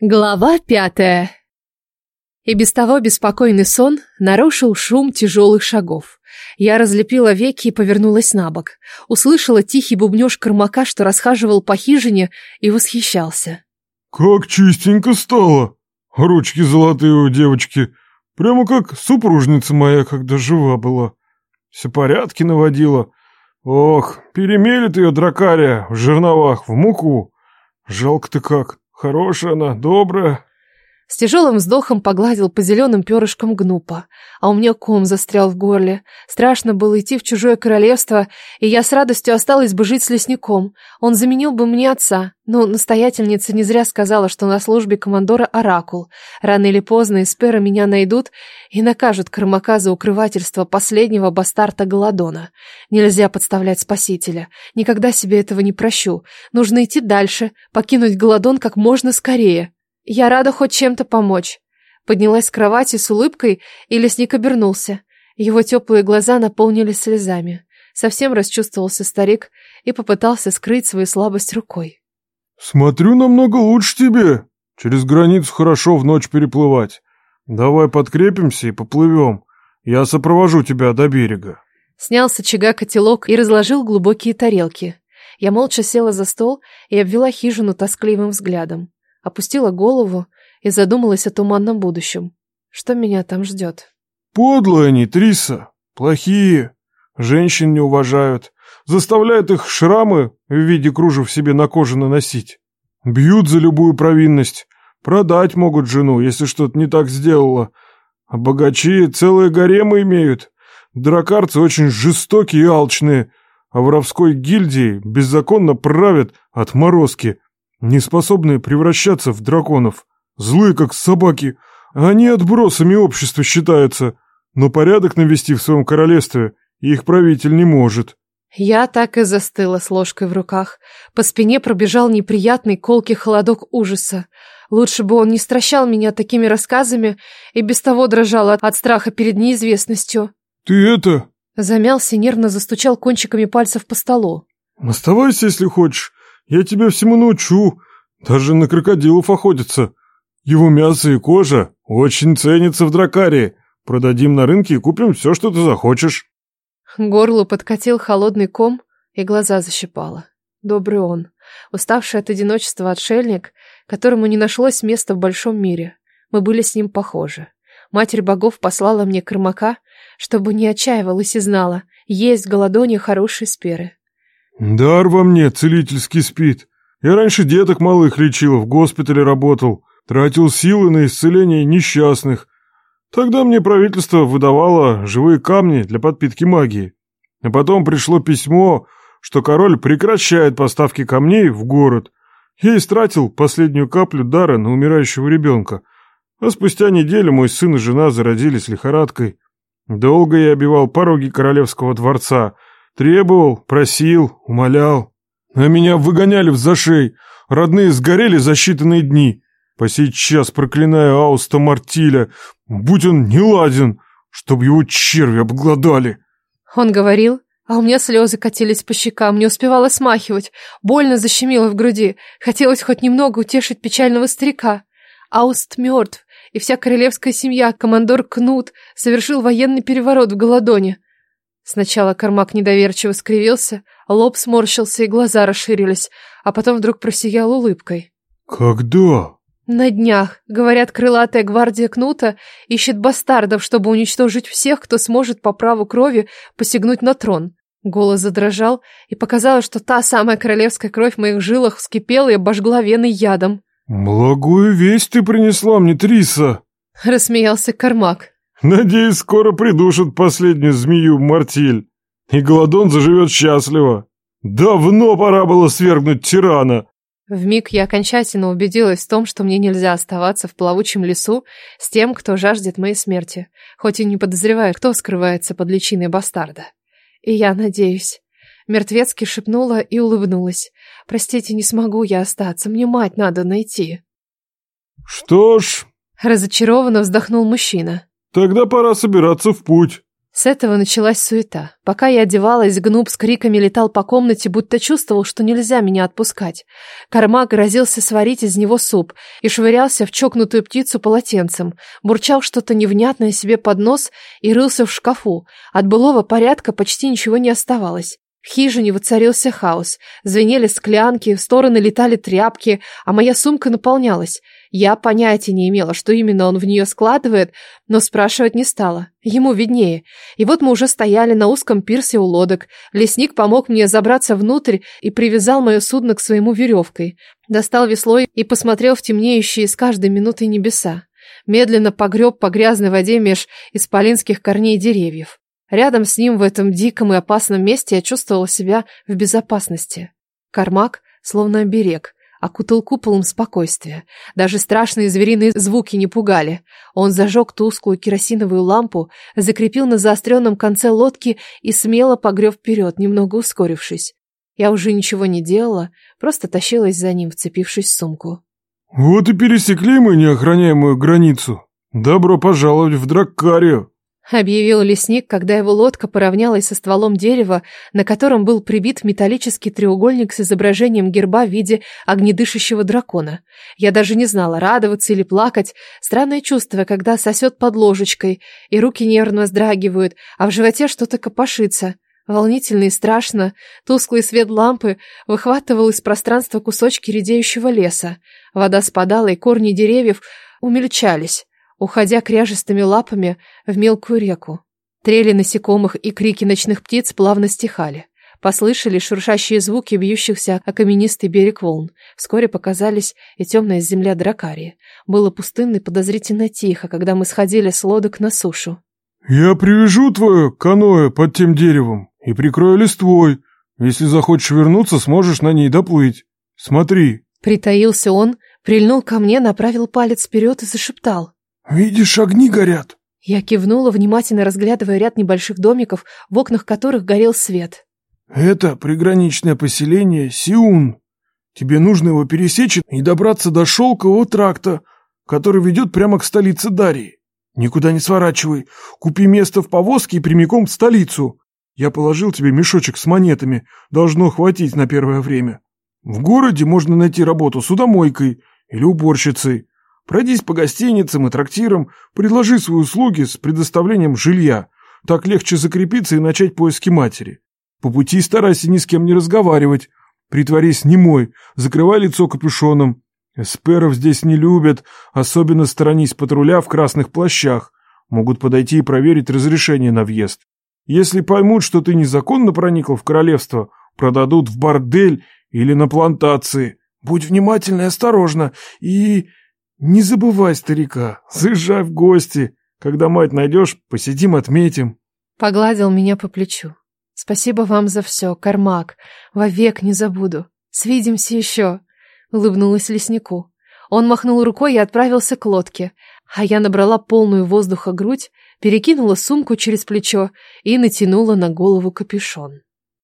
Глава пятая. И без того беспокойный сон нарушил шум тяжелых шагов. Я разлепила веки и повернулась на бок. Услышала тихий бубнёж кормака, что расхаживал по хижине и восхищался. «Как чистенько стало! Ручки золотые у девочки, прямо как супружница моя, когда жива была. Все порядки наводила. Ох, перемелет ее дракария в жерновах, в муку. Жалко-то как!» Хорошая она, добрая. С тяжелым вздохом погладил по зеленым перышкам гнупа, а у меня ком застрял в горле. Страшно было идти в чужое королевство, и я с радостью осталась бы жить с лесником. Он заменил бы мне отца, но настоятельница не зря сказала, что на службе командора Оракул. Рано или поздно эсперы меня найдут и накажут Кормака за укрывательство последнего бастарта Голодона. Нельзя подставлять спасителя. Никогда себе этого не прощу. Нужно идти дальше, покинуть Голодон как можно скорее. Я рада хоть чем-то помочь. Поднялась с кровати с улыбкой, и лесник обернулся. Его теплые глаза наполнились слезами. Совсем расчувствовался старик и попытался скрыть свою слабость рукой. «Смотрю, намного лучше тебе. Через границу хорошо в ночь переплывать. Давай подкрепимся и поплывем. Я сопровожу тебя до берега». Снял с очага котелок и разложил глубокие тарелки. Я молча села за стол и обвела хижину тоскливым взглядом. Опустила голову и задумалась о туманном будущем. Что меня там ждет? «Подлые они, Триса. Плохие. Женщин не уважают. Заставляют их шрамы в виде кружев себе на коже наносить. Бьют за любую провинность. Продать могут жену, если что-то не так сделала. А богачи целые гаремы имеют. Дракарцы очень жестокие и алчные, а воровской гильдии беззаконно правят отморозки, не способные превращаться в драконов. Злые, как собаки. Они отбросами общества считаются, но порядок навести в своем королевстве их правитель не может. Я так и застыла с ложкой в руках. По спине пробежал неприятный колкий холодок ужаса. Лучше бы он не стращал меня такими рассказами и без того дрожал от, страха перед неизвестностью. «Ты это...» Замялся нервно застучал кончиками пальцев по столу. «Оставайся, если хочешь. Я тебя всему научу. Даже на крокодилов охотятся. Его мясо и кожа очень ценятся в Дракарии. Продадим на рынке и купим все, что ты захочешь». Горлу подкатил холодный ком и глаза защипало. Добрый он, уставший от одиночества отшельник, которому не нашлось места в большом мире. Мы были с ним похожи. Матерь богов послала мне кормака, чтобы не отчаивалась и знала, есть в Голодоне хорошие сперы. «Дар во мне целительский спит. Я раньше деток малых лечил, в госпитале работал, тратил силы на исцеление несчастных. Тогда мне правительство выдавало живые камни для подпитки магии. А потом пришло письмо, что король прекращает поставки камней в город. Я истратил последнюю каплю дара на умирающего ребенка. А спустя неделю мой сын и жена зародились лихорадкой. Долго я обивал пороги королевского дворца — Требовал, просил, умолял. А меня выгоняли в зашей. Родные сгорели за считанные дни. По сей час проклинаю Ауста Мартиля. Будь он неладен, чтоб его черви обглодали. Он говорил, а у меня слезы катились по щекам, не успевала смахивать. Больно защемило в груди. Хотелось хоть немного утешить печального старика. Ауст мертв, и вся королевская семья, командор Кнут, совершил военный переворот в Голодоне. Сначала Кармак недоверчиво скривился, лоб сморщился и глаза расширились, а потом вдруг просиял улыбкой. «Когда?» «На днях. Говорят, крылатая гвардия Кнута ищет бастардов, чтобы уничтожить всех, кто сможет по праву крови посягнуть на трон». Голос задрожал, и показалось, что та самая королевская кровь в моих жилах вскипела и обожгла вены ядом. «Благую весть ты принесла мне, Триса!» — рассмеялся Кармак. Надеюсь, скоро придушат последнюю змею Мартиль, и Голодон заживет счастливо. Давно пора было свергнуть тирана. Вмиг я окончательно убедилась в том, что мне нельзя оставаться в плавучем лесу с тем, кто жаждет моей смерти, хоть и не подозревая, кто скрывается под личиной бастарда. И я надеюсь. Мертвецки шепнула и улыбнулась. «Простите, не смогу я остаться, мне мать надо найти». «Что ж...» Разочарованно вздохнул мужчина. Тогда пора собираться в путь. С этого началась суета. Пока я одевалась, Гнуб с криками летал по комнате, будто чувствовал, что нельзя меня отпускать. Кармак грозился сварить из него суп и швырялся в чокнутую птицу полотенцем, бурчал что-то невнятное себе под нос и рылся в шкафу. От былого порядка почти ничего не оставалось. В хижине воцарился хаос. Звенели склянки, в стороны летали тряпки, а моя сумка наполнялась. Я понятия не имела, что именно он в нее складывает, но спрашивать не стала. Ему виднее. И вот мы уже стояли на узком пирсе у лодок. Лесник помог мне забраться внутрь и привязал мое судно к своему веревкой. Достал весло и посмотрел в темнеющие с каждой минутой небеса. Медленно погреб по грязной воде меж исполинских корней деревьев. Рядом с ним в этом диком и опасном месте я чувствовала себя в безопасности. Кармак словно оберег, окутал куполом спокойствия. Даже страшные звериные звуки не пугали. Он зажег тусклую керосиновую лампу, закрепил на заостренном конце лодки и смело погреб вперед, немного ускорившись. Я уже ничего не делала, просто тащилась за ним, вцепившись в сумку. «Вот и пересекли мы неохраняемую границу. Добро пожаловать в Драккарию!» Объявил лесник, когда его лодка поравнялась со стволом дерева, на котором был прибит металлический треугольник с изображением герба в виде огнедышащего дракона. Я даже не знала, радоваться или плакать. Странное чувство, когда сосет под ложечкой, и руки нервно вздрагивают, а в животе что-то копошится. Волнительно и страшно, тусклый свет лампы выхватывал из пространства кусочки редеющего леса. Вода спадала, и корни деревьев умельчались уходя кряжестыми лапами в мелкую реку. Трели насекомых и крики ночных птиц плавно стихали. Послышались шуршащие звуки бьющихся о каменистый берег волн. Вскоре показались и темная земля Дракарии. Было пустынно и подозрительно тихо, когда мы сходили с лодок на сушу. «Я привяжу твое каноэ под тем деревом и прикрою листвой. Если захочешь вернуться, сможешь на ней доплыть. Смотри». Притаился он, прильнул ко мне, направил палец вперед и зашептал. «Видишь, огни горят!» Я кивнула, внимательно разглядывая ряд небольших домиков, в окнах которых горел свет. «Это приграничное поселение Сиун. Тебе нужно его пересечь и добраться до шелкового тракта, который ведет прямо к столице Дарии. Никуда не сворачивай. Купи место в повозке и прямиком в столицу. Я положил тебе мешочек с монетами. Должно хватить на первое время. В городе можно найти работу судомойкой или уборщицей. Пройдись по гостиницам и трактирам, предложи свои услуги с предоставлением жилья. Так легче закрепиться и начать поиски матери. По пути старайся ни с кем не разговаривать. Притворись немой, закрывай лицо капюшоном. Эсперов здесь не любят, особенно сторонись патруля в красных плащах. Могут подойти и проверить разрешение на въезд. Если поймут, что ты незаконно проникл в королевство, продадут в бордель или на плантации. Будь внимательна и осторожна, и не забывай старика, заезжай в гости. Когда мать найдешь, посидим отметим. Погладил меня по плечу. Спасибо вам за все, Кармак. Вовек не забуду. Свидимся еще. Улыбнулась леснику. Он махнул рукой и отправился к лодке, а я набрала полную воздуха грудь, перекинула сумку через плечо и натянула на голову капюшон.